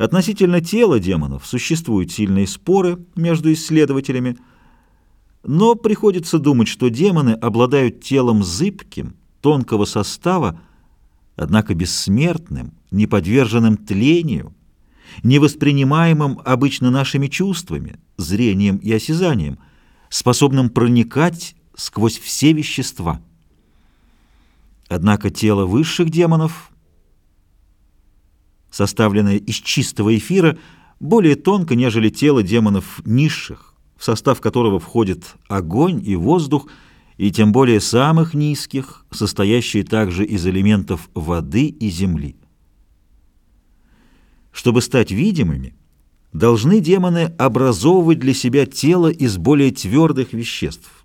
Относительно тела демонов существуют сильные споры между исследователями, но приходится думать, что демоны обладают телом зыбким, тонкого состава, однако бессмертным, не подверженным тлению, невоспринимаемым обычно нашими чувствами, зрением и осязанием, способным проникать сквозь все вещества. Однако тело высших демонов составленное из чистого эфира, более тонко, нежели тело демонов низших, в состав которого входит огонь и воздух, и тем более самых низких, состоящие также из элементов воды и земли. Чтобы стать видимыми, должны демоны образовывать для себя тело из более твердых веществ,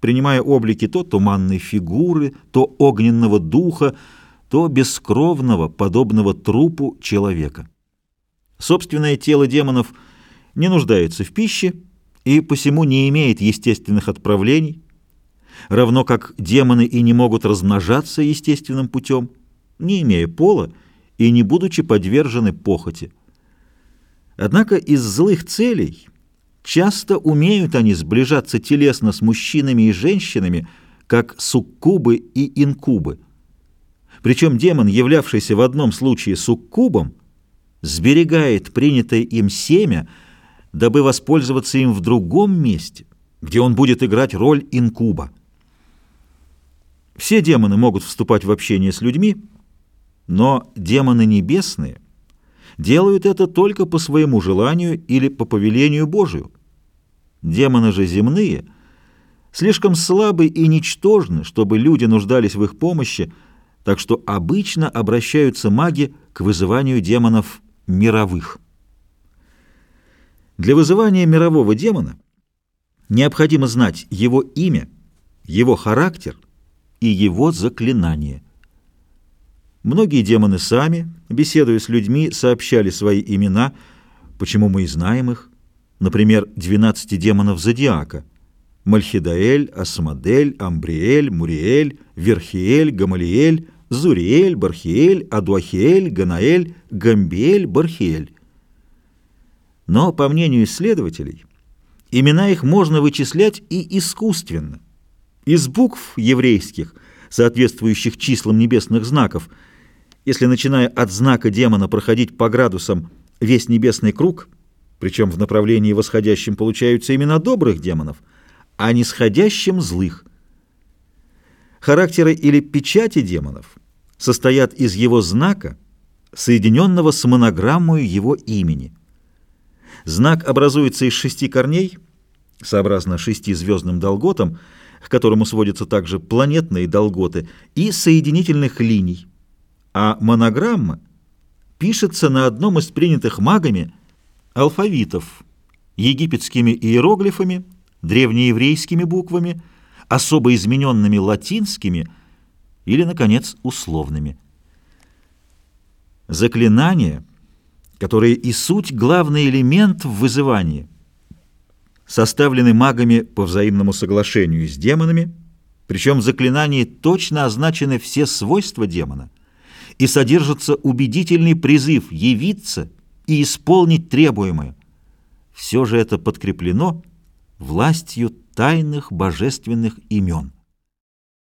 принимая облики то туманной фигуры, то огненного духа, то бескровного, подобного трупу человека. Собственное тело демонов не нуждается в пище и посему не имеет естественных отправлений, равно как демоны и не могут размножаться естественным путем, не имея пола и не будучи подвержены похоти. Однако из злых целей часто умеют они сближаться телесно с мужчинами и женщинами, как суккубы и инкубы – причем демон, являвшийся в одном случае суккубом, сберегает принятое им семя, дабы воспользоваться им в другом месте, где он будет играть роль инкуба. Все демоны могут вступать в общение с людьми, но демоны небесные делают это только по своему желанию или по повелению Божию. Демоны же земные слишком слабы и ничтожны, чтобы люди нуждались в их помощи, так что обычно обращаются маги к вызыванию демонов мировых. Для вызывания мирового демона необходимо знать его имя, его характер и его заклинание. Многие демоны сами, беседуя с людьми, сообщали свои имена, почему мы и знаем их, например, 12 демонов зодиака – Мальхидаэль, Асмадель, Амбриэль, Муриэль, Верхиэль, Гамалиэль, Зуриэль, Бархиэль, Адуахиэль, Ганаэль, Гамбиэль, Бархиэль. Но, по мнению исследователей, имена их можно вычислять и искусственно. Из букв еврейских, соответствующих числам небесных знаков, если, начиная от знака демона, проходить по градусам весь небесный круг, причем в направлении восходящем получаются имена добрых демонов, а нисходящим – злых. Характеры или печати демонов состоят из его знака, соединенного с монограммой его имени. Знак образуется из шести корней, сообразно шести звездным долготам, к которому сводятся также планетные долготы, и соединительных линий, а монограмма пишется на одном из принятых магами алфавитов, египетскими иероглифами, древнееврейскими буквами, особо измененными латинскими или, наконец, условными. Заклинания, которые и суть главный элемент в вызывании, составлены магами по взаимному соглашению с демонами, причем в заклинании точно означены все свойства демона и содержится убедительный призыв явиться и исполнить требуемое. Все же это подкреплено властью тайных божественных имен.